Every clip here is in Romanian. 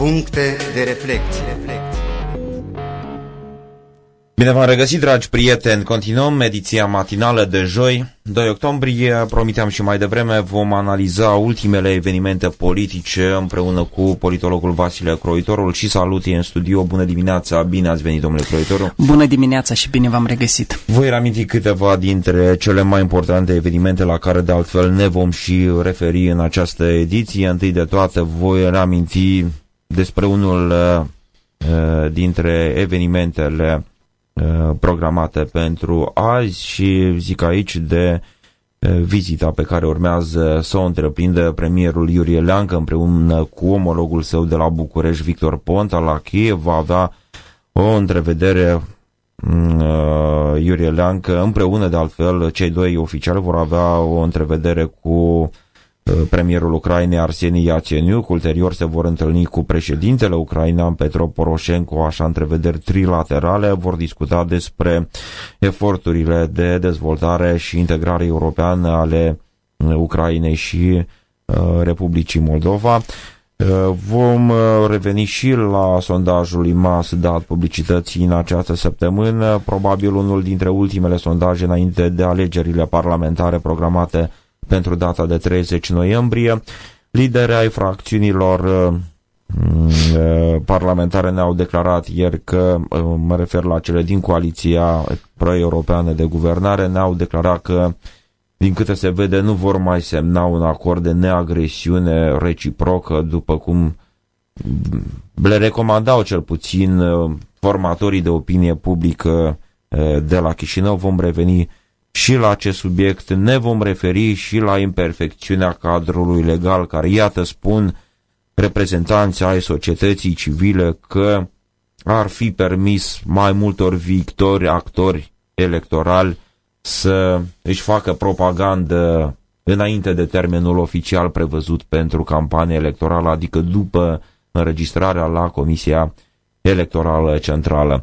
Puncte de reflecție. Bine v-am regăsit, dragi prieteni. Continuăm ediția matinală de joi, 2 octombrie. Promiteam și mai devreme, vom analiza ultimele evenimente politice împreună cu politologul Vasile Croitorul și salut în studio. Bună dimineața, bine ați venit, domnule Croitorul. Bună dimineața și bine v-am regăsit. Voi reaminti câteva dintre cele mai importante evenimente la care de altfel ne vom și referi în această ediție. Întâi de toate voi reaminti despre unul uh, dintre evenimentele Uh, programate pentru azi și zic aici de uh, vizita pe care urmează să o întreprindă premierul Iurie Leancă împreună cu omologul său de la București, Victor Ponta, la Kiev, va avea o întrevedere mm, uh, Iurie Leancă, împreună de altfel, cei doi oficiali vor avea o întrevedere cu premierul Ucrainei Arseni Iaceniuc, ulterior se vor întâlni cu președintele ucrainean Petro Poroșenko, așa întrevederi trilaterale, vor discuta despre eforturile de dezvoltare și integrare europeană ale Ucrainei și uh, Republicii Moldova. Uh, vom uh, reveni și la sondajul IMAS dat publicității în această săptămână, probabil unul dintre ultimele sondaje înainte de alegerile parlamentare programate pentru data de 30 noiembrie. Lideri ai fracțiunilor uh, uh, parlamentare ne-au declarat ieri că, uh, mă refer la cele din coaliția pro-europeană de guvernare, ne-au declarat că, din câte se vede, nu vor mai semna un acord de neagresiune reciprocă, după cum le recomandau cel puțin formatorii de opinie publică de la Chișinău. Vom reveni și la acest subiect ne vom referi și la imperfecțiunea cadrului legal care, iată, spun reprezentanții ai societății civile că ar fi permis mai multor victori, actori electorali să își facă propagandă înainte de termenul oficial prevăzut pentru campanie electorală, adică după înregistrarea la Comisia Electorală Centrală.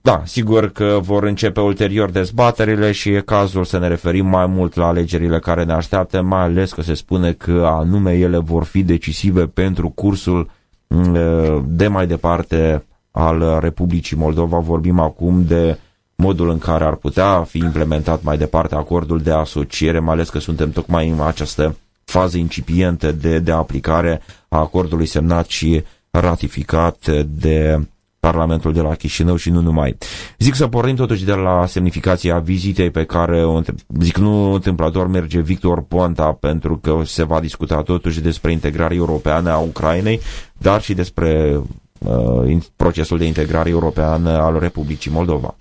Da, sigur că vor începe ulterior dezbaterile și e cazul să ne referim mai mult la alegerile care ne așteaptă, mai ales că se spune că anume ele vor fi decisive pentru cursul mm, de mai departe al Republicii Moldova. Vorbim acum de modul în care ar putea fi implementat mai departe acordul de asociere, mai ales că suntem tocmai în această fază incipientă de, de aplicare a acordului semnat și ratificat de Parlamentul de la Chișinău și nu numai. Zic să pornim totuși de la semnificația vizitei pe care, o, zic nu întâmplător, merge Victor Ponta pentru că se va discuta totuși despre integrarea europeană a Ucrainei, dar și despre uh, procesul de integrare europeană al Republicii Moldova.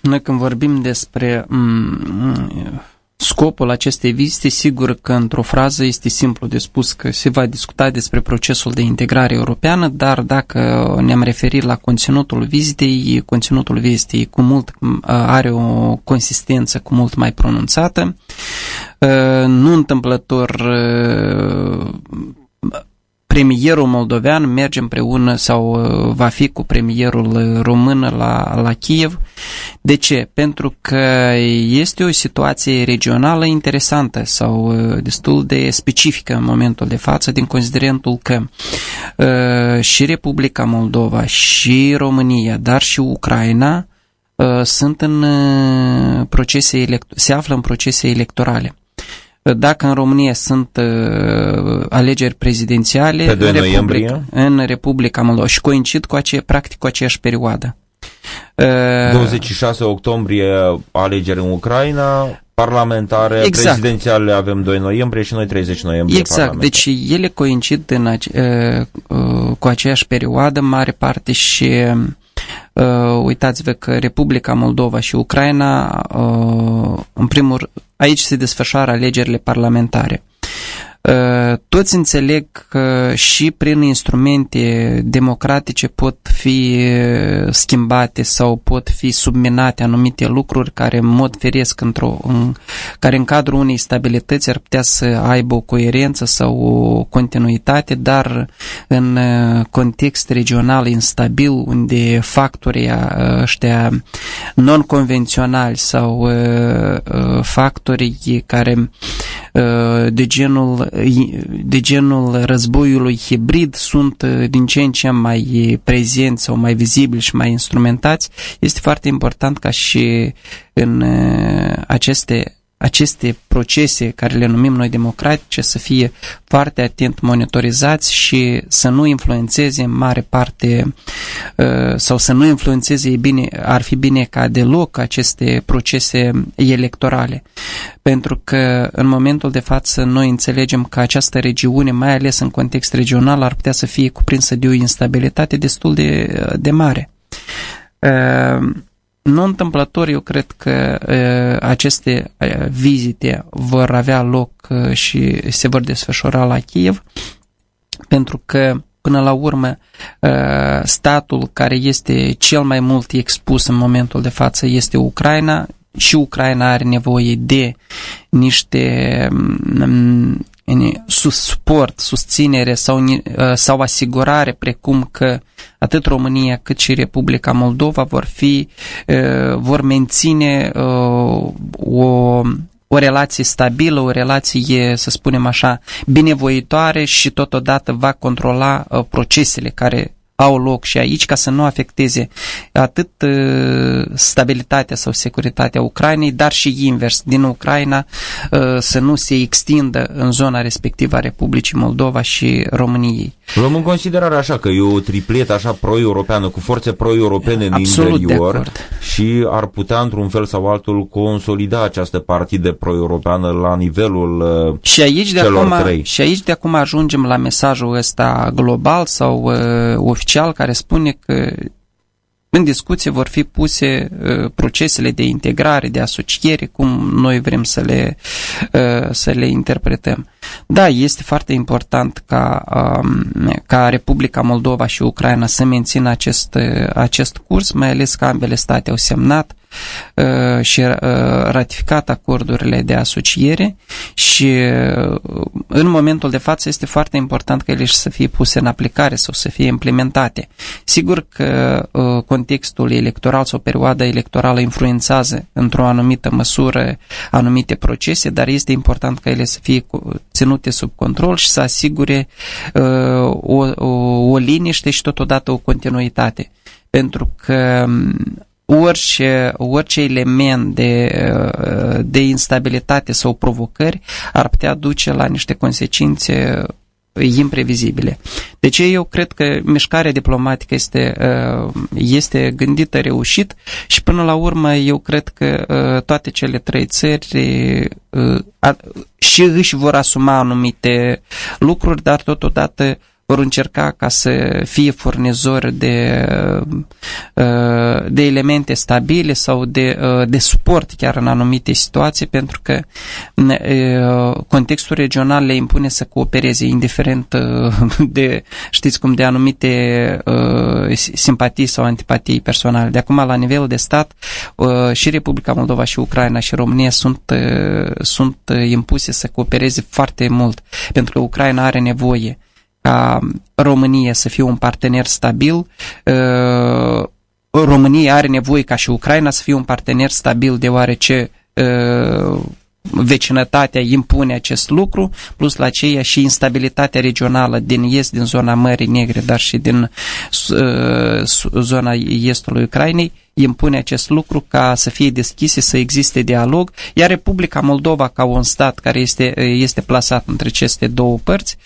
Noi când vorbim despre mm, Scopul acestei vizite, sigur că într-o frază este simplu de spus că se va discuta despre procesul de integrare europeană, dar dacă ne-am referit la conținutul vizitei, conținutul vizitei cu mult, are o consistență cu mult mai pronunțată. Nu întâmplător premierul moldovean merge împreună sau uh, va fi cu premierul român la, la Kiev. De ce? Pentru că este o situație regională interesantă sau uh, destul de specifică în momentul de față din considerentul că uh, și Republica Moldova și România, dar și Ucraina sunt în procese se află în procese electorale dacă în România sunt uh, alegeri prezidențiale Pe 2 în, Republica, în Republica Moldova și coincid cu ace, practic cu aceeași perioadă. Uh, 26 octombrie alegeri în Ucraina, parlamentare, exact. prezidențiale avem 2 noiembrie și noi 30 noiembrie Exact, deci ele coincid în ace, uh, uh, cu aceeași perioadă, mare parte și uh, uitați-vă că Republica Moldova și Ucraina, uh, în primul aici se desfășoară alegerile parlamentare. Uh, toți înțeleg că și prin instrumente democratice pot fi uh, schimbate sau pot fi subminate anumite lucruri care în mod firesc într-o, în, care în cadrul unei stabilități ar putea să aibă o coerență sau o continuitate, dar în uh, context regional instabil unde factorii ăștia non-convenționali sau factorii care de genul, de genul războiului hibrid sunt din ce în ce mai prezenți sau mai vizibili și mai instrumentați, este foarte important ca și în aceste aceste procese care le numim noi democratice să fie foarte atent monitorizați și să nu influențeze în mare parte uh, sau să nu influențeze bine, ar fi bine ca deloc aceste procese electorale. Pentru că în momentul de față noi înțelegem că această regiune, mai ales în context regional, ar putea să fie cuprinsă de o instabilitate destul de, de mare. Uh, nu întâmplător, eu cred că uh, aceste uh, vizite vor avea loc uh, și se vor desfășura la Kiev, pentru că până la urmă statul care este cel mai mult expus în momentul de față este Ucraina și Ucraina are nevoie de niște suport, susținere sau, sau asigurare precum că atât România cât și Republica Moldova vor fi, vor menține o, o relație stabilă, o relație, să spunem așa, binevoitoare și totodată va controla procesele care au loc și aici ca să nu afecteze atât uh, stabilitatea sau securitatea Ucrainei, dar și invers, din Ucraina uh, să nu se extindă în zona respectivă a Republicii Moldova și României. Luăm în considerare așa că e o tripletă așa pro-europeană, cu forțe pro-europene în Absolut interior și ar putea într-un fel sau altul consolida această partidă pro-europeană la nivelul uh, și aici de celor acum, trei. Și aici de acum ajungem la mesajul ăsta global sau uh, oficial care spune că în discuție vor fi puse uh, procesele de integrare, de asociere, cum noi vrem să le, uh, să le interpretăm. Da, este foarte important ca, um, ca Republica Moldova și Ucraina să mențină acest, uh, acest curs, mai ales că ambele state au semnat uh, și uh, ratificat acordurile de asociere și uh, în momentul de față este foarte important că ele să fie puse în aplicare sau să fie implementate. Sigur că uh, contextul electoral sau perioada electorală influențează într-o anumită măsură anumite procese, dar este important ca ele să fie ținute sub control și să asigure uh, o, o, o liniște și totodată o continuitate. Pentru că orice, orice element de, de instabilitate sau provocări ar putea duce la niște consecințe imprevizibile. Deci eu cred că mișcarea diplomatică este, este gândită reușit și până la urmă eu cred că toate cele trei țări și își vor asuma anumite lucruri, dar totodată vor încerca ca să fie furnizori de, uh, de elemente stabile sau de, uh, de suport chiar în anumite situații, pentru că uh, contextul regional le impune să coopereze indiferent de, știți cum, de anumite simpatii sau antipatii personale. De acum, la nivel de stat, și Republica Moldova și Ucraina și România sunt, sunt impuse să coopereze foarte mult, pentru că Ucraina are nevoie ca România să fie un partener stabil, uh, România are nevoie ca și Ucraina să fie un partener stabil deoarece uh, vecinătatea impune acest lucru, plus la aceea și instabilitatea regională din est, din zona Mării Negre, dar și din uh, zona estului Ucrainei, impune acest lucru ca să fie deschise, să existe dialog, iar Republica Moldova ca un stat care este, este plasat între aceste două părți,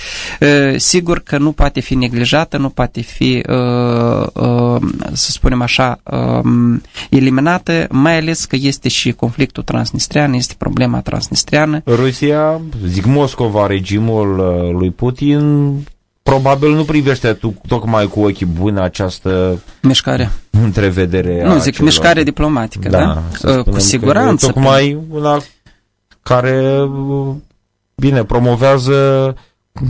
sigur că nu poate fi neglijată, nu poate fi, să spunem așa, eliminată, mai ales că este și conflictul transnistrian, este problema transnistriană. Rusia, zic Moscova, regimul lui Putin probabil nu privește tu tocmai cu ochii buni această mișcare. Întrevedere nu, zic celor... mișcare diplomatică, da? da? Cu siguranță. Tocmai pe... una care, bine, promovează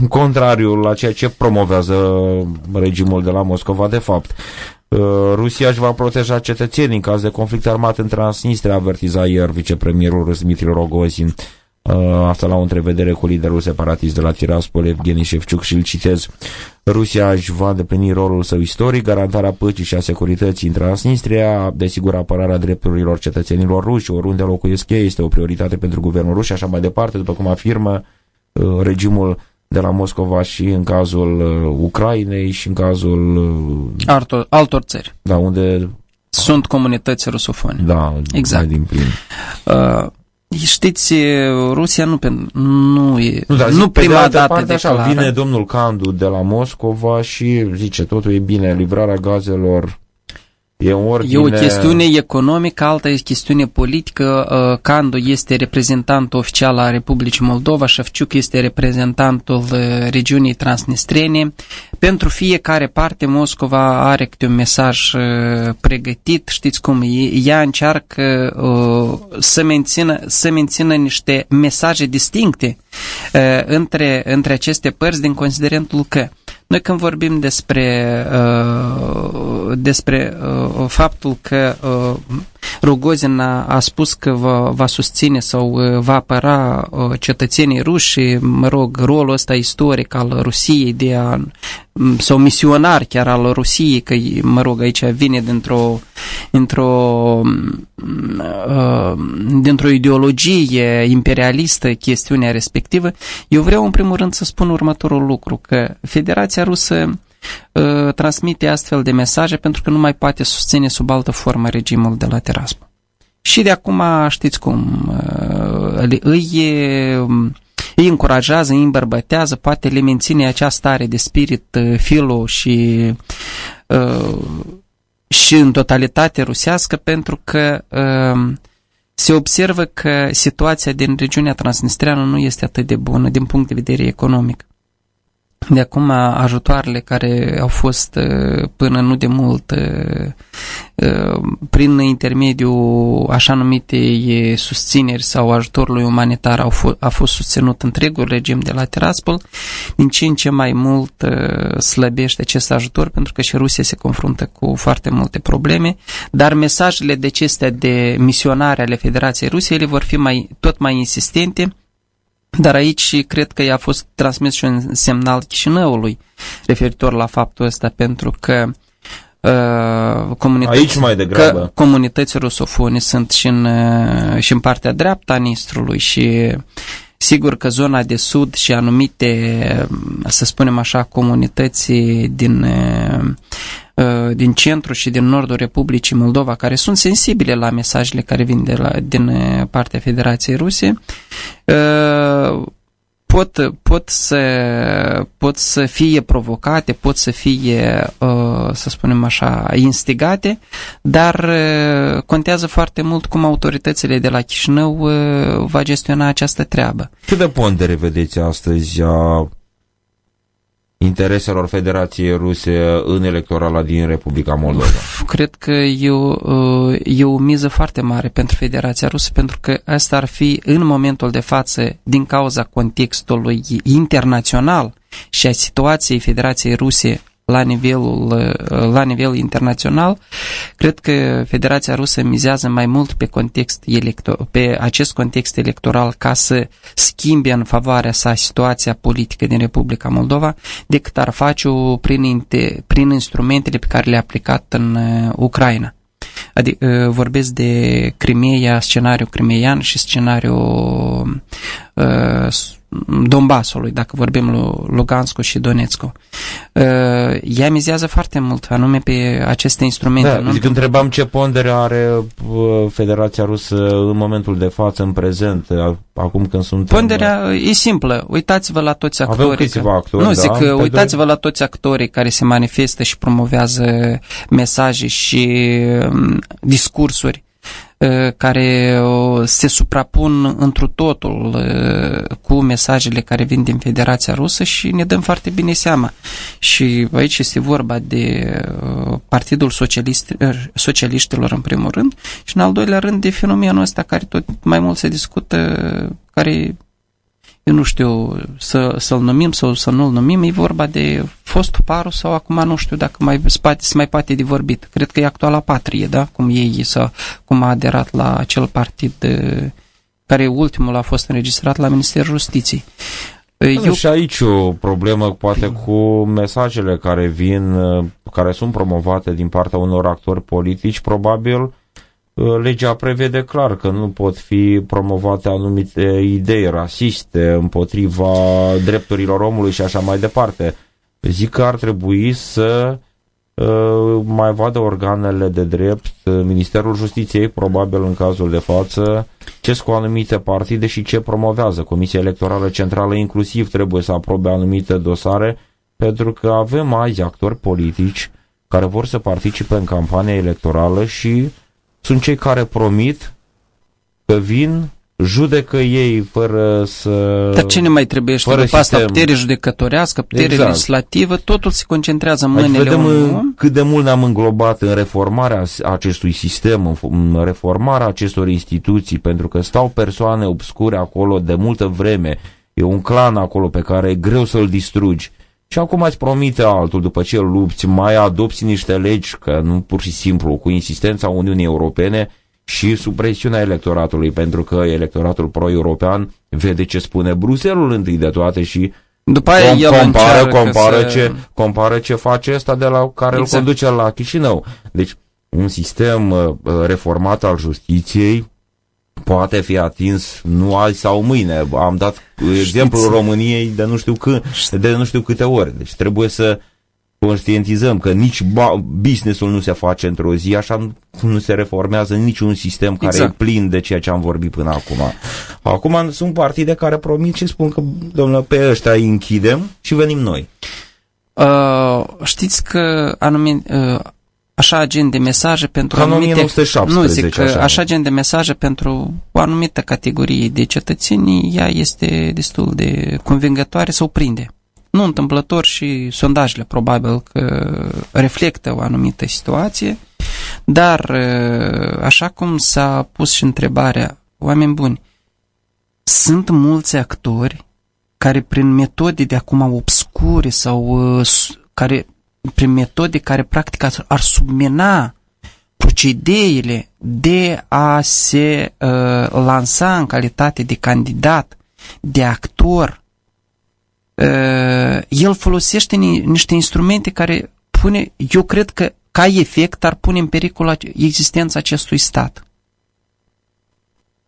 contrariul la ceea ce promovează regimul de la Moscova, de fapt. Uh, Rusia își va proteja cetățenii în caz de conflict armat în Transnistria, avertiza ieri vicepremierul Rus Dmitri Rogozin. Uh, asta la o întrevedere cu liderul separatist de la Tiraspol, Evgeni Șefciuc și îl citez. Rusia își va deplini rolul său istoric, garantarea păcii și a securității în Transnistria, desigur apărarea drepturilor cetățenilor ruși, oriunde locuiesc ei, este o prioritate pentru guvernul rus și așa mai departe, după cum afirmă uh, regimul de la Moscova și în cazul uh, Ucrainei și în cazul uh, altor, altor țări. Da, unde sunt comunități rusofone. Da, exact. din plin. Uh, Știți, Rusia nu, nu e nu, dar nu prima de dată parte, declară. Așa, vine domnul Candu de la Moscova și zice totul e bine, livrarea gazelor E, ordine... e o chestiune economică, alta e chestiune politică. Uh, Candu este reprezentantul oficial al Republicii Moldova, Șefciuc este reprezentantul uh, regiunii transnistrene. Pentru fiecare parte, Moscova are câte un mesaj uh, pregătit. Știți cum? Ea încearcă să mențină, să mențină niște mesaje distincte între, între aceste părți din considerentul că noi când vorbim despre, uh, despre uh, faptul că uh, Rogozin a, a spus că va, va susține sau uh, va apăra uh, cetățenii ruși, mă rog, rolul ăsta istoric al Rusiei de a, sau misionar chiar al Rusiei, că, mă rog, aici vine dintr-o dintr-o uh, dintr-o ideologie imperialistă chestiunea respectivă, eu vreau în primul rând să spun următorul lucru, că Federația Rusă uh, transmite astfel de mesaje pentru că nu mai poate susține sub altă formă regimul de la Tiraspol. Și de acum știți cum, uh, îi, îi încurajează, îi îmbărbătează, poate le menține acea stare de spirit filo și și în totalitate rusească pentru că uh, se observă că situația din regiunea transnistreană nu este atât de bună din punct de vedere economic. De acum ajutoarele care au fost uh, până nu de mult uh, uh, prin intermediul așa numitei susțineri sau ajutorului umanitar au fost, a fost susținut întregul regim de la Tiraspol, din ce în ce mai mult slăbește acest ajutor pentru că și Rusia se confruntă cu foarte multe probleme, dar mesajele de acestea de misionare ale Federației Rusiei ele vor fi mai, tot mai insistente dar aici cred că i-a fost transmis și un semnal Chișinăului referitor la faptul ăsta, pentru că uh, comunități, aici mai degrabă. Că comunități rusofone sunt și în, uh, și în partea dreaptă a Nistrului și sigur că zona de sud și anumite, să spunem așa, comunități din uh, Uh, din centru și din nordul Republicii Moldova, care sunt sensibile la mesajele care vin de la, din uh, partea Federației Ruse, uh, pot, pot, să, pot să fie provocate, pot să fie, să spunem așa, instigate, dar contează foarte mult cum autoritățile de la Chișinău va gestiona această treabă. Cât de pondere vedeți astăzi a intereselor Federației Ruse în electorala din Republica Moldova? Cred că e o, uh, e o miză foarte mare pentru Federația Rusă, pentru că asta ar fi în momentul de față, din cauza contextului internațional și a situației Federației Ruse la nivelul, la nivel internațional, cred că Federația Rusă mizează mai mult pe, context elector, pe acest context electoral ca să schimbe în favoarea sa situația politică din Republica Moldova decât ar face-o prin, prin instrumentele pe care le-a aplicat în uh, Ucraina. Adică uh, vorbesc de Crimea, scenariul crimeian și scenariul uh, Donbasului, dacă vorbim Lugansko și Donetsko. Uh, ea mizează foarte mult, anume pe aceste instrumente. Da, nu? zic, întrebam ce pondere are uh, Federația Rusă în momentul de față, în prezent, acum când sunt... Ponderea e simplă. Uitați-vă la toți actorii. Avem câțiva actori, Nu, da, zic, uitați-vă la toți actorii care se manifestă și promovează mesaje și um, discursuri care se suprapun întru totul cu mesajele care vin din Federația Rusă și ne dăm foarte bine seama. Și aici este vorba de Partidul Socialist, Socialiștilor în primul rând și în al doilea rând de fenomenul ăsta care tot mai mult se discută, care eu nu știu să, să-l numim sau să nu-l numim, e vorba de fostul paru sau acum nu știu dacă mai, spate, se mai poate de vorbit. Cred că e actuala patrie, da? Cum ei sau cum a aderat la acel partid de, care ultimul a fost înregistrat la Ministerul Justiției. Eu... Și aici o problemă poate cu mesajele care vin, care sunt promovate din partea unor actori politici, probabil legea prevede clar că nu pot fi promovate anumite idei rasiste împotriva drepturilor omului și așa mai departe. Zic că ar trebui să uh, mai vadă organele de drept, Ministerul Justiției, probabil în cazul de față, ce cu anumite partide și ce promovează. Comisia Electorală Centrală inclusiv trebuie să aprobe anumite dosare, pentru că avem azi actori politici care vor să participe în campania electorală și sunt cei care promit că vin, judecă ei fără să... Dar ce ne mai trebuie? După sistem. asta putere judecătorească, putere exact. legislativă, totul se concentrează în mâinile vedem unui cât de mult ne-am înglobat în reformarea acestui sistem, în reformarea acestor instituții, pentru că stau persoane obscure acolo de multă vreme, e un clan acolo pe care e greu să-l distrugi. Și acum îți promite altul, după ce lupți, mai adopți niște legi, că nu pur și simplu, cu insistența Uniunii Europene și sub presiunea electoratului, pentru că electoratul pro-european vede ce spune Bruselul întâi de toate și după aia com, el compară, compară, să... ce, compară ce face ăsta de la care exact. îl conduce la Chișinău. Deci, un sistem uh, reformat al justiției poate fi atins nu azi sau mâine. Am dat Știți. exemplul României de nu știu, cât, de nu știu câte ori. Deci trebuie să conștientizăm că nici businessul nu se face într-o zi, așa nu se reformează niciun sistem care exact. e plin de ceea ce am vorbit până acum. Acum sunt partide care promit și spun că, domnule, pe ăștia îi închidem și venim noi. Uh, știți că anumit, uh, așa gen de mesaje pentru Ca anumite... Nu, zic, așa. așa gen de mesaje pentru o anumită categorie de cetățeni, ea este destul de convingătoare să o prinde. Nu întâmplător și sondajele probabil că reflectă o anumită situație, dar așa cum s-a pus și întrebarea, oameni buni, sunt mulți actori care prin metode de acum obscure sau care prin metode care practic ar submina procedeile de a se uh, lansa în calitate de candidat, de actor, uh, el folosește ni, niște instrumente care pune, eu cred că ca efect ar pune în pericol existența acestui stat.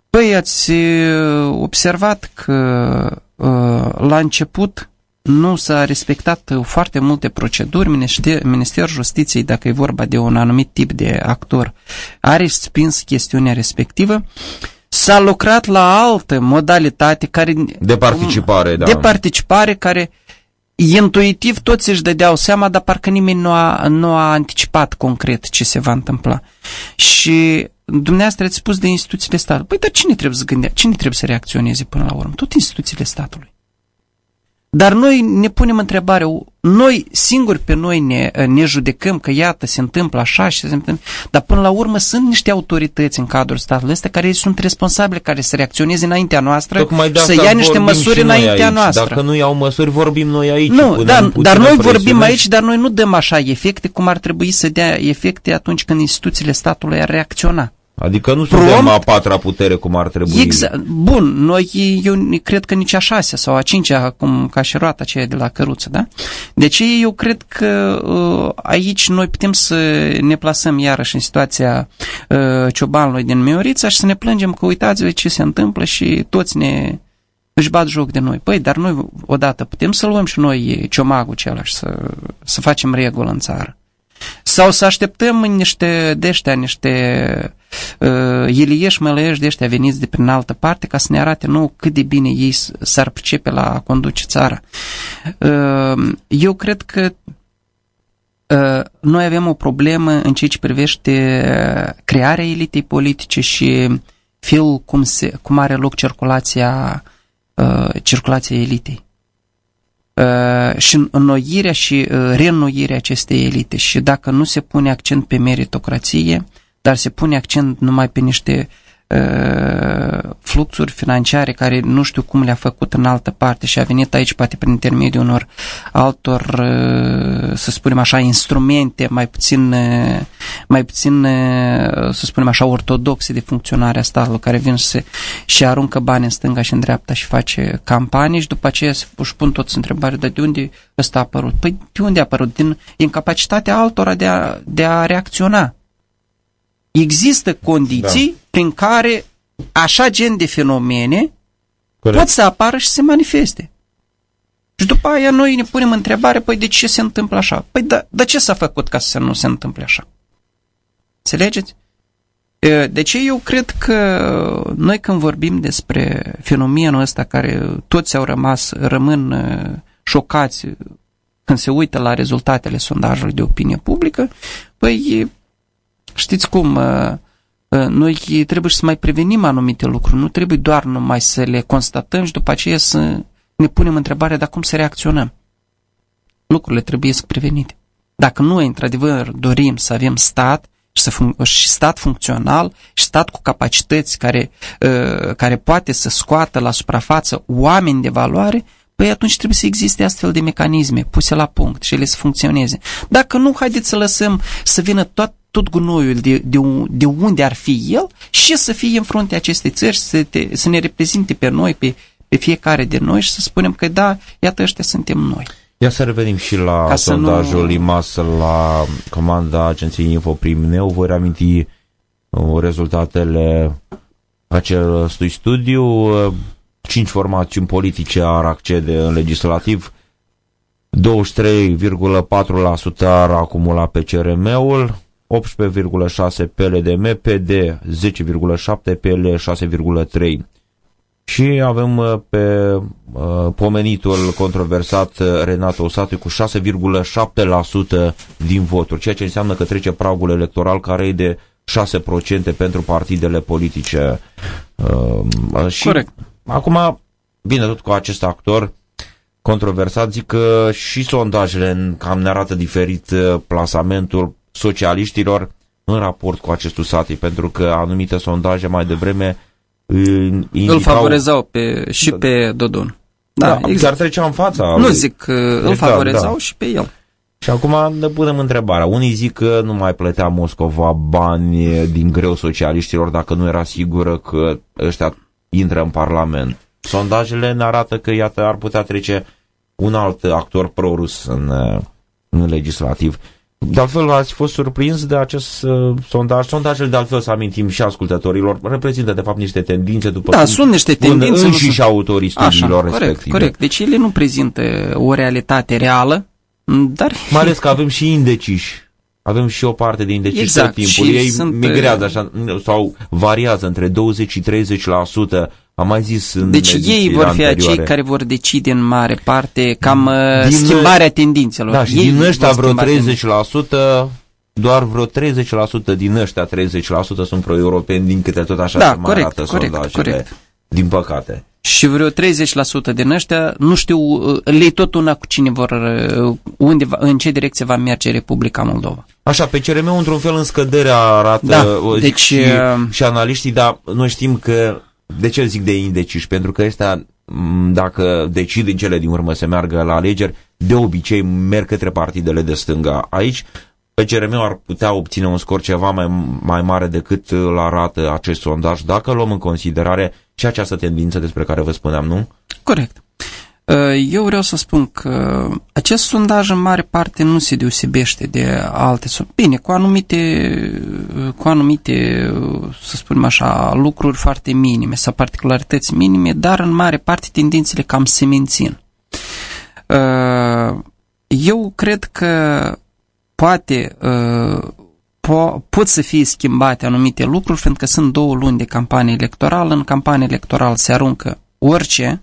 Păi ați uh, observat că uh, la început nu s-a respectat foarte multe proceduri. Minister, Ministerul Justiției, dacă e vorba de un anumit tip de actor, are spins chestiunea respectivă. S-a lucrat la altă modalitate care... De participare, da. De participare care intuitiv toți își dădeau seama, dar parcă nimeni nu a, nu a anticipat concret ce se va întâmpla. Și dumneavoastră ați spus de instituțiile statului. Păi, dar cine trebuie să gândea? Cine trebuie să reacționeze până la urmă? Tot instituțiile statului. Dar noi ne punem întrebarea, noi singuri pe noi ne, ne judecăm că iată se întâmplă așa și se întâmplă, dar până la urmă sunt niște autorități în cadrul statului ăsta care sunt responsabile, care să reacționeze înaintea noastră, să ia niște măsuri înaintea aici. noastră. Dacă nu iau măsuri, vorbim noi aici. Nu, dar, dar noi vorbim aici, dar noi nu dăm așa efecte cum ar trebui să dea efecte atunci când instituțiile statului ar reacționa. Adică nu Prompt, suntem a patra putere cum ar trebui. Exact. Bun, noi eu cred că nici a șasea sau a cincea, cum ca și roata aceea de la căruță, da? Deci eu cred că uh, aici noi putem să ne plasăm iarăși în situația uh, ciobanului din Miorița și să ne plângem că uitați-vă ce se întâmplă și toți ne își bat joc de noi. Păi, dar noi odată putem să luăm și noi ciomagul acela și să, să facem regulă în țară. Sau să așteptăm niște deștea, niște uh, ilieși mălăieși de ăștia veniți de prin altă parte ca să ne arate nou cât de bine ei s-ar pricepe la conduce țara. Uh, eu cred că uh, noi avem o problemă în ceea ce privește crearea elitei politice și felul cum, se, cum are loc circulația, uh, circulația elitei. Uh, și înnoirea și uh, reînnoirea acestei elite. Și dacă nu se pune accent pe meritocrație, dar se pune accent numai pe niște uh, fluxuri financiare care nu știu cum le-a făcut în altă parte și a venit aici poate prin intermediul unor altor, uh, să spunem așa, instrumente mai puțin, uh, mai puțin să spunem așa, ortodoxe de funcționare a statului care vin și, și aruncă bani în stânga și în dreapta și face campanii și după aceea se își pun toți întrebare, dar de unde ăsta a apărut? Păi de unde a apărut? Din incapacitatea altora de a, de a reacționa. Există condiții da. prin care așa gen de fenomene Corect. pot să apară și să se manifeste. Și după aia noi ne punem întrebare, păi de ce se întâmplă așa? Păi da, de ce s-a făcut ca să nu se întâmple așa? Înțelegeți? De ce eu cred că noi când vorbim despre fenomenul ăsta care toți au rămas, rămân șocați când se uită la rezultatele sondajului de opinie publică, păi știți cum, uh, uh, noi trebuie să mai prevenim anumite lucruri, nu trebuie doar numai să le constatăm și după aceea să ne punem întrebarea dar cum să reacționăm. Lucrurile trebuie să prevenite. Dacă noi, într-adevăr, dorim să avem stat și, să fun- și stat funcțional și stat cu capacități care, uh, care poate să scoată la suprafață oameni de valoare, Păi atunci trebuie să existe astfel de mecanisme puse la punct și ele să funcționeze. Dacă nu, haideți să lăsăm să vină tot, tot gunoiul de, de, de unde ar fi el și să fie în fruntea acestei țări, să, te, să ne reprezinte pe noi, pe, pe fiecare de noi și să spunem că da, iată ăștia suntem noi. Ia să revenim și la Ca sondajul nu... IMAS la comanda agenției Infoprim-Neu. Voi reaminti uh, rezultatele acelui studiu. Uh, cinci formațiuni politice ar accede în legislativ, 23,4% ar acumula pe CRM-ul, 18,6 PLDM, PD 10,7, PL 6,3. Și avem uh, pe uh, pomenitul controversat uh, Renato Osatu cu 6,7% din voturi, ceea ce înseamnă că trece pragul electoral care e de 6% pentru partidele politice. Uh, și Corect. Acum, bine, tot cu acest actor controversat, zic că și sondajele cam ne arată diferit uh, plasamentul socialiștilor în raport cu acest Usati, pentru că anumite sondaje mai devreme indicau... Îl favorizau pe, și da. pe Dodon. Da, da exact. chiar trecea în fața. Nu lui. zic că îl exact, favorizau da. și pe el. Și acum ne punem întrebarea. Unii zic că nu mai plătea Moscova bani din greu socialiștilor dacă nu era sigură că ăștia intră în Parlament. Sondajele ne arată că, iată, ar putea trece un alt actor prorus în, în legislativ. De altfel, ați fost surprins de acest uh, sondaj. Sondajele, de altfel, să amintim și ascultătorilor, reprezintă, de fapt, niște tendințe după da, cum sunt niște tendințe. Înși și autorii studiilor Așa, corect, respective. Corect, deci ele nu prezintă o realitate reală, dar... Mai ales că avem și indeciși avem și o parte de indeciși exact, tot timpul. Ei sunt, migrează așa, sau variază între 20 și 30%. Am mai zis în Deci ei vor fi acei care vor decide în mare parte cam uh, din, schimbarea tendințelor. Da, și ei din ăștia vreo 30%, doar vreo 30% din ăștia 30% sunt pro-europeni, din câte tot așa da, se mai corect, arată corect, sondajele. Corect. Din păcate și vreo 30% din ăștia nu știu, le tot una cu cine vor, unde, în ce direcție va merge Republica Moldova. Așa, pe CRM într-un fel în scădere arată da, deci, și, uh, și analiștii, dar noi știm că, de ce zic de indeciși? Pentru că ăștia, dacă decid în cele din urmă să meargă la alegeri, de obicei merg către partidele de stânga. Aici PCRM ar putea obține un scor ceva mai, mai mare decât îl arată acest sondaj, dacă luăm în considerare și această tendință despre care vă spuneam, nu? Corect. Uh, eu vreau să spun că acest sondaj în mare parte nu se deosebește de alte Bine, cu anumite, cu anumite, să spunem așa, lucruri foarte minime sau particularități minime, dar în mare parte tendințele cam se mențin. Uh, eu cred că poate uh, po- pot să fie schimbate anumite lucruri, fiindcă sunt două luni de campanie electorală. În campanie electorală se aruncă orice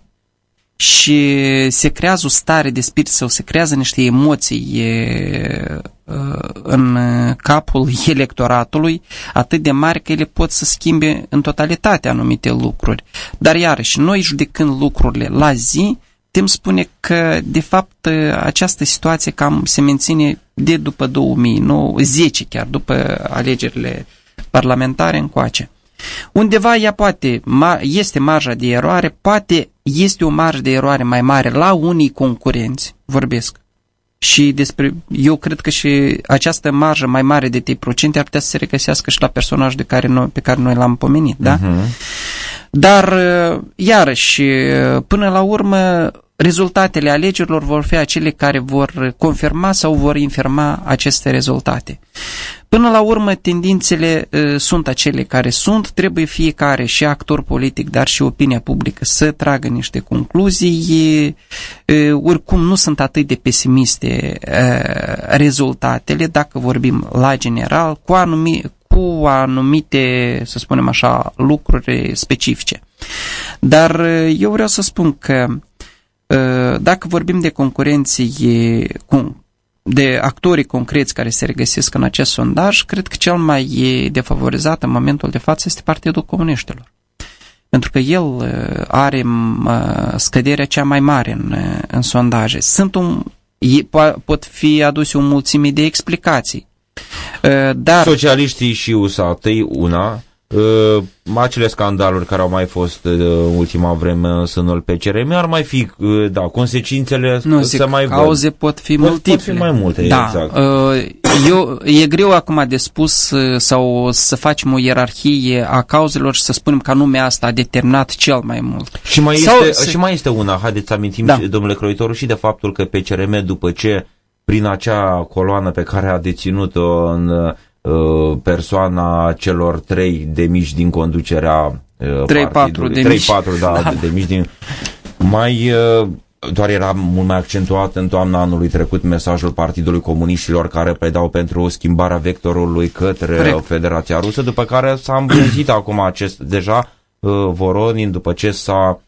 și se creează o stare de spirit sau se creează niște emoții e, uh, în capul electoratului atât de mari că ele pot să schimbe în totalitate anumite lucruri. Dar iarăși, noi judecând lucrurile la zi, putem spune că, de fapt, această situație cam se menține de după 2009, 10 chiar, după alegerile parlamentare încoace. Undeva ea poate, este marja de eroare, poate este o marjă de eroare mai mare la unii concurenți, vorbesc. Și despre, eu cred că și această marjă mai mare de 3% ar putea să se regăsească și la personajul de care noi, pe care noi l-am pomenit, da? Uh-huh. Dar, iarăși, până la urmă, rezultatele alegerilor vor fi acele care vor confirma sau vor infirma aceste rezultate. Până la urmă, tendințele uh, sunt acele care sunt, trebuie fiecare, și actor politic, dar și opinia publică, să tragă niște concluzii. Uh, oricum, nu sunt atât de pesimiste uh, rezultatele, dacă vorbim la general, cu, anumi, cu anumite, să spunem așa, lucruri specifice. Dar eu vreau să spun că dacă vorbim de concurenții, de actorii concreți care se regăsesc în acest sondaj, cred că cel mai defavorizat în momentul de față este Partidul Comuniștilor. Pentru că el are scăderea cea mai mare în, în sondaje. Sunt un, pot fi aduse o mulțime de explicații. Dar... Socialiștii și USAT, una, Uh, acele scandaluri care au mai fost uh, ultima vreme în sânul PCRM ar mai fi, uh, da, consecințele nu, zic, să mai cauze văd. pot fi pot, multiple. Pot fi mai multe, da. exact. Uh, eu, e greu acum de spus uh, sau să facem o ierarhie a cauzelor și să spunem că anume asta a determinat cel mai mult. Și mai, sau este, să... și mai este una, haideți să amintim, da. domnule Croitoru, și de faptul că PCRM după ce prin acea coloană pe care a deținut-o în Uh, persoana celor trei de mici din conducerea 3-4 uh, de 3-4, mici. da, da. De, de mici din... Mai uh, doar era mult mai accentuat în toamna anului trecut mesajul Partidului Comuniștilor care predau pentru schimbarea vectorului către Correct. Federația Rusă, după care s-a îmbunzit acum acest, deja Voronin, după ce s-a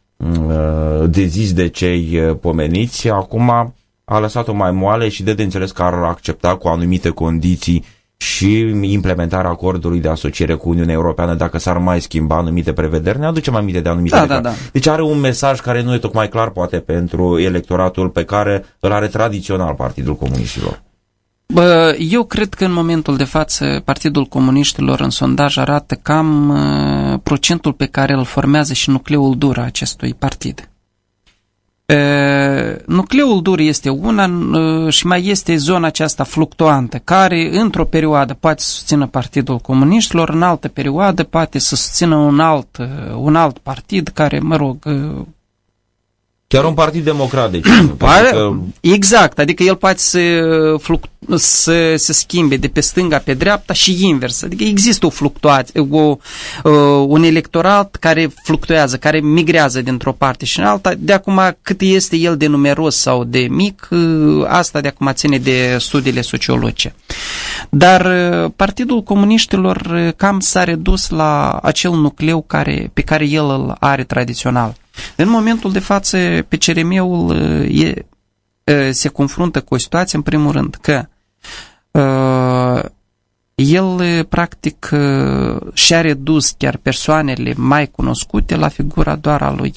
dezis de cei pomeniți, acum a lăsat-o mai moale și de de înțeles că ar accepta cu anumite condiții și implementarea acordului de asociere cu Uniunea Europeană, dacă s-ar mai schimba anumite prevederi, ne aducem aminte de anumite da, da, da. Deci are un mesaj care nu e tocmai clar, poate, pentru electoratul pe care îl are tradițional Partidul Comuniștilor. Bă, eu cred că în momentul de față Partidul Comuniștilor în sondaj arată cam uh, procentul pe care îl formează și nucleul dur a acestui partid. Nucleul dur este una și mai este zona aceasta fluctuantă, care într-o perioadă poate să susțină Partidul Comuniștilor, în altă perioadă poate să susțină un alt, un alt partid care, mă rog, Chiar un partid democrat, deci. Adică... Exact, adică el poate să, să se schimbe de pe stânga pe dreapta și invers. Adică există o fluctuație, o, uh, un electorat care fluctuează, care migrează dintr-o parte și în alta. De acum, cât este el de numeros sau de mic, uh, asta de acum ține de studiile sociologice. Dar uh, Partidul Comuniștilor cam s-a redus la acel nucleu care, pe care el îl are tradițional. În momentul de față, PCRM-ul uh, e, uh, se confruntă cu o situație, în primul rând, că uh, el, practic, și-a redus chiar persoanele mai cunoscute la figura doar a lui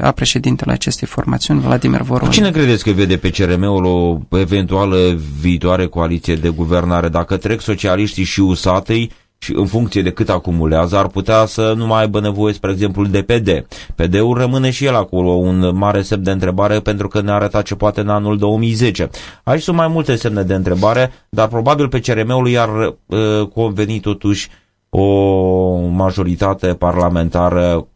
a președintele acestei formațiuni, Vladimir Voronin. Cine credeți că vede pe CRM-ul o eventuală viitoare coaliție de guvernare? Dacă trec socialiștii și usatei, și în funcție de cât acumulează, ar putea să nu mai aibă nevoie, spre exemplu, de PD. PD-ul rămâne și el acolo un mare semn de întrebare pentru că ne arăta ce poate în anul 2010. Aici sunt mai multe semne de întrebare, dar probabil pe CRM-ul i-ar uh, conveni totuși o majoritate parlamentară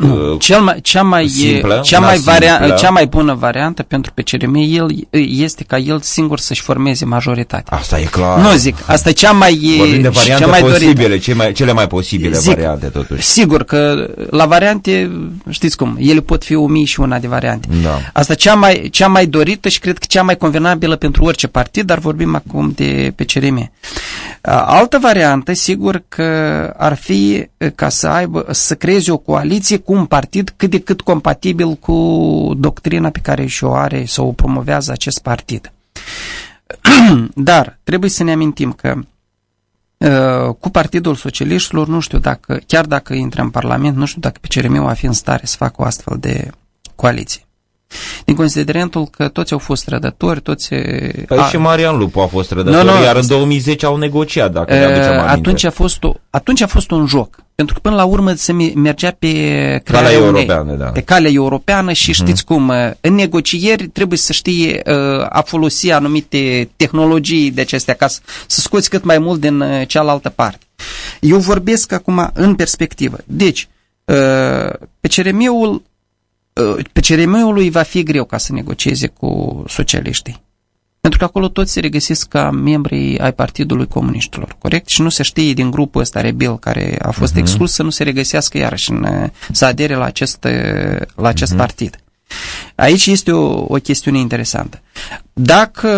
nu, cel mai, cea, mai, simplă, cea, mai varia, cea mai bună variantă pentru PCRM el, este ca el singur să-și formeze majoritatea. Asta e clar. Nu zic, asta e cea mai Vorbim de variante cea mai posibile, cele mai, cele mai posibile zic, variante totuși. Sigur că la variante, știți cum, ele pot fi o mie și una de variante. Da. Asta cea mai, cea mai dorită și cred că cea mai convenabilă pentru orice partid, dar vorbim acum de PCRM. Altă variantă, sigur că ar fi ca să aibă, să creeze o coaliție cu un partid cât de cât compatibil cu doctrina pe care și-o are sau o promovează acest partid. Dar trebuie să ne amintim că cu Partidul Socialiștilor, nu știu dacă, chiar dacă intră în Parlament, nu știu dacă pe CRM va fi în stare să facă o astfel de coaliție. Din considerentul că toți au fost rădători, toți... Păi a... și Marian Lupu a fost rădător, no, no, iar în 2010 au negociat, dacă ne aducem aminte. Atunci a, fost o, atunci a fost un joc. Pentru că până la urmă se mergea pe calea europeană, da. pe calea europeană și știți uh-huh. cum, în negocieri trebuie să știe a folosi anumite tehnologii de acestea ca să, să scoți cât mai mult din cealaltă parte. Eu vorbesc acum în perspectivă. Deci, pe CRM-ul pe CRM-ul lui va fi greu ca să negocieze cu socialiștii. Pentru că acolo toți se regăsesc ca membri ai Partidului Comuniștilor, corect? Și nu se știe din grupul ăsta rebel care a fost uh-huh. exclus să nu se regăsească iarăși în, să adere la acest, la acest uh-huh. partid. Aici este o, o chestiune interesantă. Dacă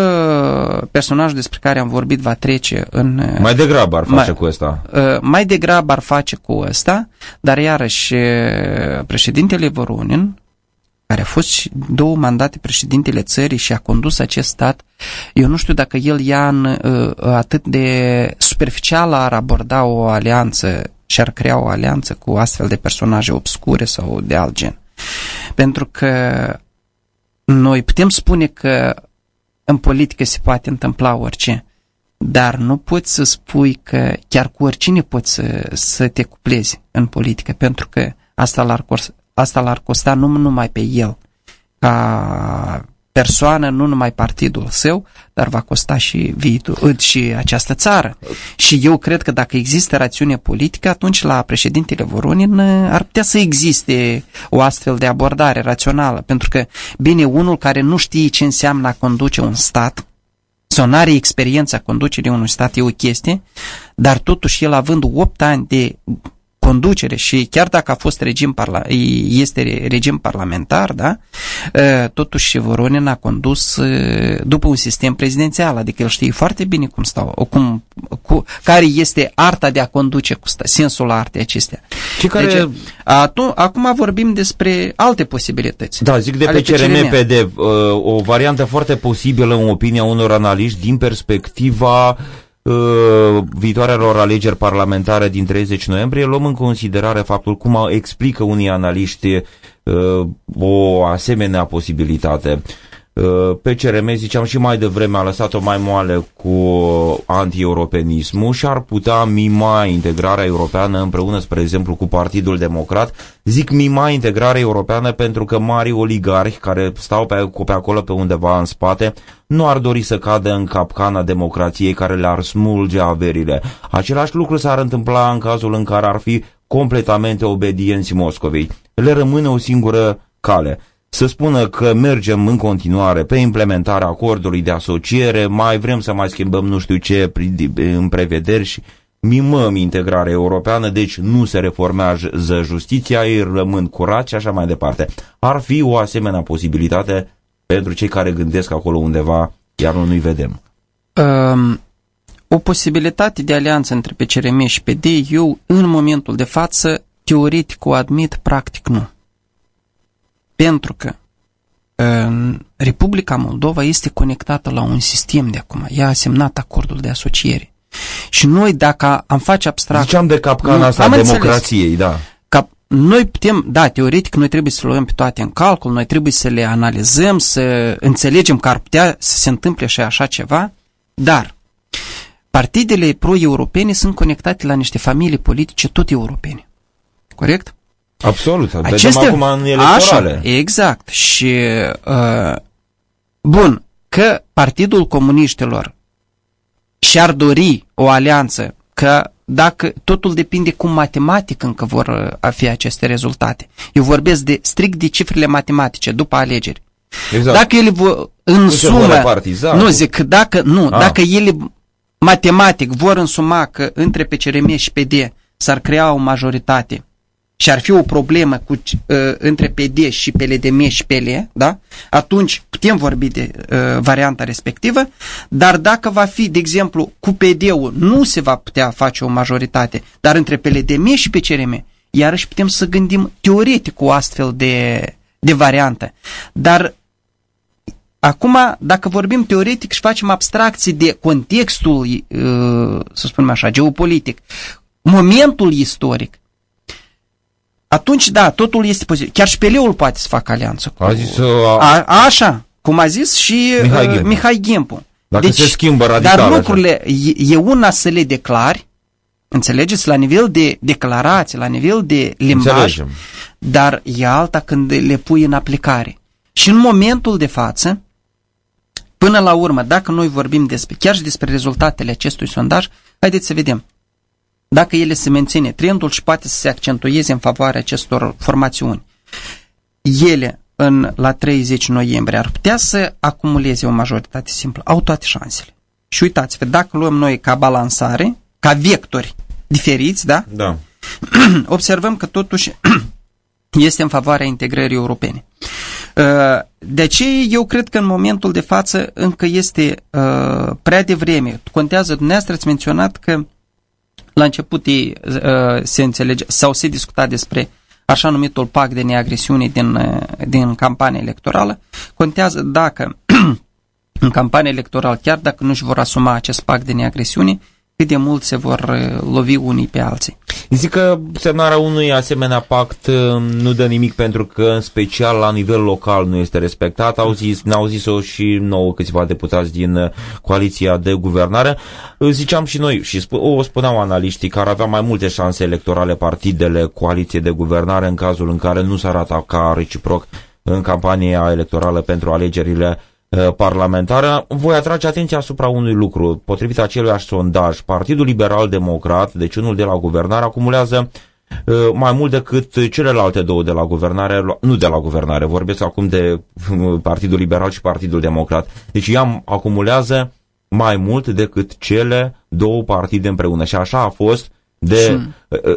personajul despre care am vorbit va trece în... Mai degrabă ar face mai, cu ăsta. Mai degrabă ar face cu ăsta, dar iarăși președintele Voronin care a fost și două mandate președintele țării și a condus acest stat, eu nu știu dacă el ia în, uh, atât de superficial ar aborda o alianță și ar crea o alianță cu astfel de personaje obscure sau de alt gen. Pentru că noi putem spune că în politică se poate întâmpla orice, dar nu poți să spui că chiar cu oricine poți să, să te cuplezi în politică, pentru că asta l-ar asta l-ar costa nu numai pe el, ca persoană, nu numai partidul său, dar va costa și viitor, și această țară. Și eu cred că dacă există rațiune politică, atunci la președintele Voronin ar putea să existe o astfel de abordare rațională, pentru că, bine, unul care nu știe ce înseamnă a conduce un stat, sau nu are experiența conducerii unui stat, e o chestie, dar totuși el având 8 ani de conducere și chiar dacă a fost regim parla este regim parlamentar, da, totuși Voronin a condus după un sistem prezidențial, adică el știe foarte bine cum stau, cum, cu, care este arta de a conduce cu sta, sensul artei acestea. Și care... Deci, atu, acum vorbim despre alte posibilități. Da, zic de pe CRM-PD, o variantă foarte posibilă în opinia unor analiști din perspectiva uh, viitoarelor alegeri parlamentare din 30 noiembrie, luăm în considerare faptul cum explică unii analiști uh, o asemenea posibilitate. Uh, PCRM, ziceam și mai devreme, a lăsat-o mai moale cu anti-europenismul și ar putea mima integrarea europeană împreună, spre exemplu, cu Partidul Democrat. Zic mima integrarea europeană pentru că mari oligarhi care stau pe, pe acolo pe undeva în spate nu ar dori să cadă în capcana democrației care le-ar smulge averile. Același lucru s-ar întâmpla în cazul în care ar fi completamente obedienți Moscovei. Le rămâne o singură cale să spună că mergem în continuare pe implementarea acordului de asociere, mai vrem să mai schimbăm nu știu ce în prevederi și mimăm integrarea europeană, deci nu se reformează justiția, ei rămân curați și așa mai departe. Ar fi o asemenea posibilitate pentru cei care gândesc acolo undeva, iar nu-i vedem. Um, o posibilitate de alianță între PCRM și PD, eu în momentul de față, teoretic o admit, practic nu. Pentru că Republica Moldova este conectată la un sistem de acum. Ea a semnat acordul de asociere. Și noi, dacă am face abstract... Ziceam de capcana asta a democrației, înțeles. da. Cap, noi putem, da, teoretic, noi trebuie să luăm pe toate în calcul, noi trebuie să le analizăm, să înțelegem că ar putea să se întâmple și așa ceva, dar partidele pro-europene sunt conectate la niște familii politice tot europene. Corect? Absolut, Aceste, vedem acum în electorale. Așa, exact. Și, uh, bun, că Partidul Comuniștilor și-ar dori o alianță, că dacă totul depinde cum matematic încă vor uh, fi aceste rezultate. Eu vorbesc de strict de cifrele matematice după alegeri. Exact. Dacă ele vor, în nu sumă, partiza, nu zic, dacă, nu, ah. dacă ele matematic vor însuma că între PCRM și PD s-ar crea o majoritate și ar fi o problemă cu, uh, între PD și PLDM și PL, da? atunci putem vorbi de uh, varianta respectivă, dar dacă va fi, de exemplu, cu PD-ul nu se va putea face o majoritate, dar între PLDM și PCRM, iarăși putem să gândim teoretic o astfel de, de variantă. Dar Acum, dacă vorbim teoretic și facem abstracții de contextul, uh, să spunem așa, geopolitic, momentul istoric, atunci, da, totul este pozitiv. Chiar și Peleul poate să facă alianță cu... A zis... Uh, a, așa, cum a zis și Mihai uh, Mihai Ghimpu. Dacă deci, se schimbă radical Dar lucrurile, așa. e una să le declari, Înțelegeți? La nivel de declarații, la nivel de limbaj, Înțelegem. dar e alta când le pui în aplicare. Și în momentul de față, până la urmă, dacă noi vorbim despre, chiar și despre rezultatele acestui sondaj, haideți să vedem. Dacă ele se menține trendul și poate să se accentueze în favoarea acestor formațiuni, ele în, la 30 noiembrie ar putea să acumuleze o majoritate simplă. Au toate șansele. Și uitați-vă, dacă luăm noi ca balansare, ca vectori diferiți, da? Da. observăm că totuși este în favoarea integrării europene. De aceea eu cred că în momentul de față încă este uh, prea devreme. Contează, dumneavoastră ați menționat că la început ei uh, se înțelege sau se discuta despre așa numitul pact de neagresiune din, uh, din campania electorală. Contează dacă în campania electorală, chiar dacă nu își vor asuma acest pact de neagresiune, cât de mult se vor uh, lovi unii pe alții. Zic că semnarea unui asemenea pact uh, nu dă nimic pentru că, în special, la nivel local nu este respectat. Au zis, ne-au zis-o și nouă câțiva deputați din uh, coaliția de guvernare. Ziceam și noi, și o spuneau analiștii, care aveau mai multe șanse electorale partidele coaliției de guvernare în cazul în care nu s-ar ataca reciproc în campania electorală pentru alegerile Uh, parlamentară, voi atrage atenția asupra unui lucru. Potrivit aceluiași sondaj, Partidul Liberal Democrat, deci unul de la guvernare, acumulează uh, mai mult decât celelalte două de la guvernare, nu de la guvernare, vorbesc acum de uh, Partidul Liberal și Partidul Democrat. Deci ea acumulează mai mult decât cele două partide împreună și așa a fost de,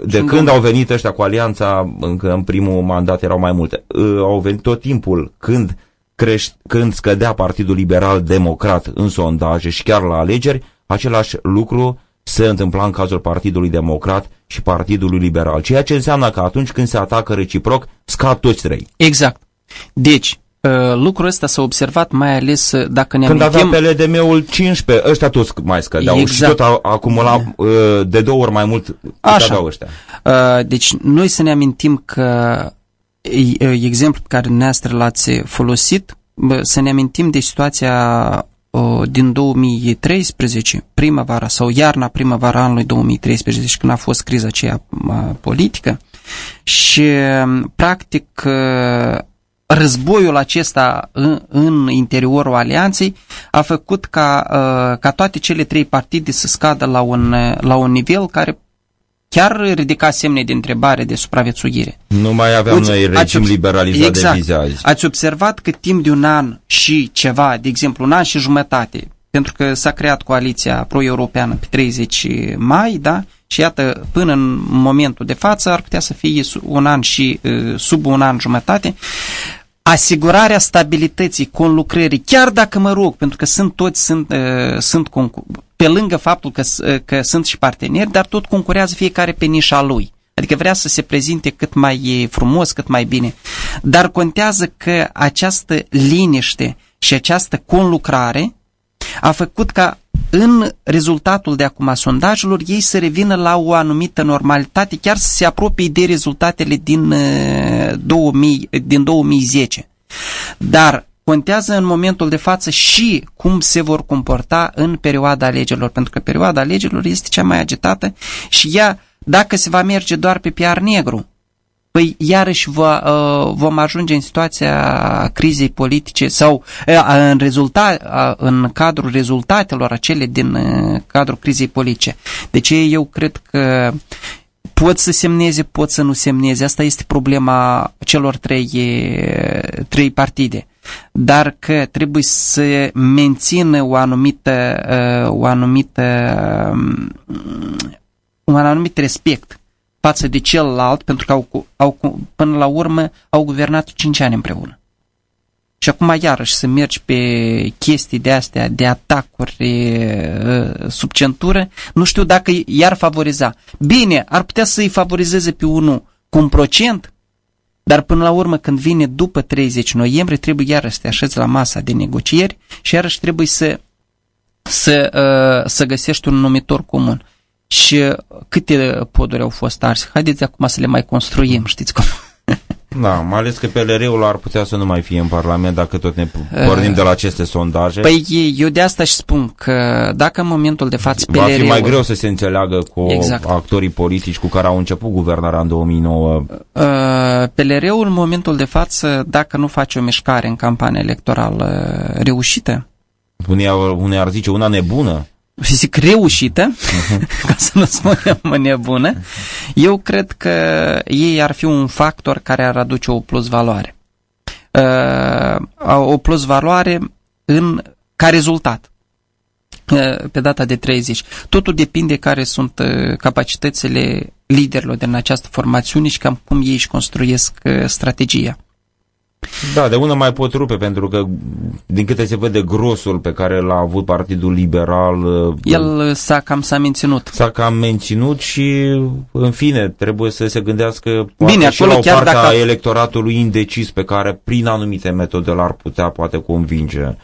de când au venit ăștia cu alianța, încă în primul mandat erau mai multe. Au venit tot timpul când creș- când scădea Partidul Liberal Democrat în sondaje și chiar la alegeri, același lucru se întâmpla în cazul Partidului Democrat și Partidului Liberal, ceea ce înseamnă că atunci când se atacă reciproc, scad toți trei. Exact. Deci, uh, lucrul ăsta s-a observat mai ales uh, dacă ne Când amintim... avea PLDM-ul 15, ăștia toți mai scădeau Exact. și tot acumula uh, de două ori mai mult cât Așa. aveau ăștia. Deci, noi să ne amintim că exemplul pe care dumneavoastră l-ați folosit, să ne amintim de situația din 2013, primăvara sau iarna primăvara anului 2013, când a fost criza aceea politică. Și practic războiul acesta în, în interiorul alianței a făcut ca, ca toate cele trei partide să scadă la un, la un nivel care chiar ridica semne de întrebare de supraviețuire. Nu mai aveam Uți, noi regim ați, liberalizat exact, de vize azi. Ați observat că timp de un an și ceva, de exemplu un an și jumătate, pentru că s-a creat coaliția pro-europeană pe 30 mai, da? Și iată, până în momentul de față ar putea să fie un an și sub un an jumătate, asigurarea stabilității conlucrării, chiar dacă mă rog, pentru că sunt toți, sunt, uh, sunt pe lângă faptul că, că sunt și parteneri, dar tot concurează fiecare pe nișa lui. Adică vrea să se prezinte cât mai frumos, cât mai bine. Dar contează că această liniște și această conlucrare a făcut ca în rezultatul de acum a sondajelor ei să revină la o anumită normalitate, chiar să se apropie de rezultatele din, 2000, din 2010. Dar contează în momentul de față și cum se vor comporta în perioada alegerilor, pentru că perioada alegerilor este cea mai agitată și ea, dacă se va merge doar pe piar negru, păi iarăși va, uh, vom ajunge în situația crizei politice sau uh, în, rezultat, uh, în cadrul rezultatelor acele din uh, cadrul crizei politice. Deci eu cred că pot să semneze, pot să nu semneze. Asta este problema celor trei, trei partide dar că trebuie să mențină o anumită, o anumită un anumit respect față de celălalt, pentru că au, au, până la urmă au guvernat 5 ani împreună. Și acum iarăși să mergi pe chestii de astea, de atacuri sub centură, nu știu dacă i-ar favoriza. Bine, ar putea să-i favorizeze pe unul cu un procent, dar până la urmă, când vine după 30 noiembrie, trebuie iarăși să te așezi la masa de negocieri și iarăși trebuie să, să, uh, să găsești un numitor comun. Și câte poduri au fost arse? Haideți acum să le mai construim, știți cum? Da, mai ales că PLR-ul ar putea să nu mai fie în Parlament dacă tot ne pornim de la aceste sondaje. Păi eu de asta și spun că dacă în momentul de față PLR-ul... Va fi mai greu să se înțeleagă cu exact. actorii politici cu care au început guvernarea în 2009. PLR-ul în momentul de față, dacă nu face o mișcare în campania electorală reușită, unii, unii ar zice una nebună. Zic reușită, ca să nu spunem nebună, eu cred că ei ar fi un factor care ar aduce o plus valoare. Uh, o plus valoare în, ca rezultat uh, pe data de 30. Totul depinde care sunt uh, capacitățile liderilor din această formațiune și cam cum ei își construiesc strategia. Da, de una mai pot rupe, pentru că din câte se vede grosul pe care l-a avut Partidul Liberal... Uh, El s-a cam s-a menținut. S-a cam menținut și, în fine, trebuie să se gândească Bine, și la o parte dacă... a electoratului indecis pe care, prin anumite metode, l-ar putea, poate, convinge.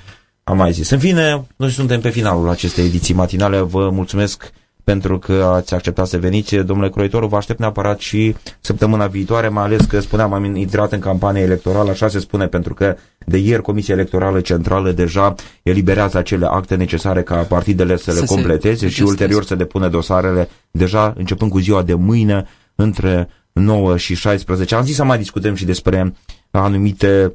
Am mai zis. În fine, noi suntem pe finalul acestei ediții matinale. Vă mulțumesc pentru că ați acceptat să veniți. Domnule Croitoru, vă aștept neapărat și săptămâna viitoare, mai ales că spuneam, am intrat în campanie electorală, așa se spune, pentru că de ieri Comisia Electorală Centrală deja eliberează acele acte necesare ca partidele să, să le completeze și ulterior să depună dosarele deja începând cu ziua de mâine între 9 și 16. Am zis să mai discutăm și despre anumite uh,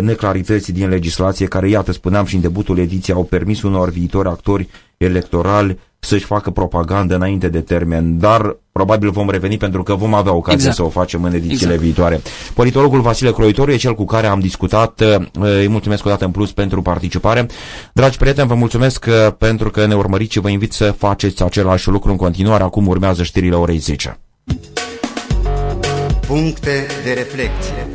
neclarități din legislație care, iată, spuneam și în debutul ediției, au permis unor viitori actori electorali să-și facă propagandă înainte de termen, dar probabil vom reveni pentru că vom avea ocazia exact. să o facem în edițiile exact. viitoare. Politologul Vasile Croitoru e cel cu care am discutat. Îi mulțumesc o dată în plus pentru participare. Dragi prieteni, vă mulțumesc uh, pentru că ne urmăriți și vă invit să faceți același lucru în continuare. Acum urmează știrile orei 10. Puncte de reflecție.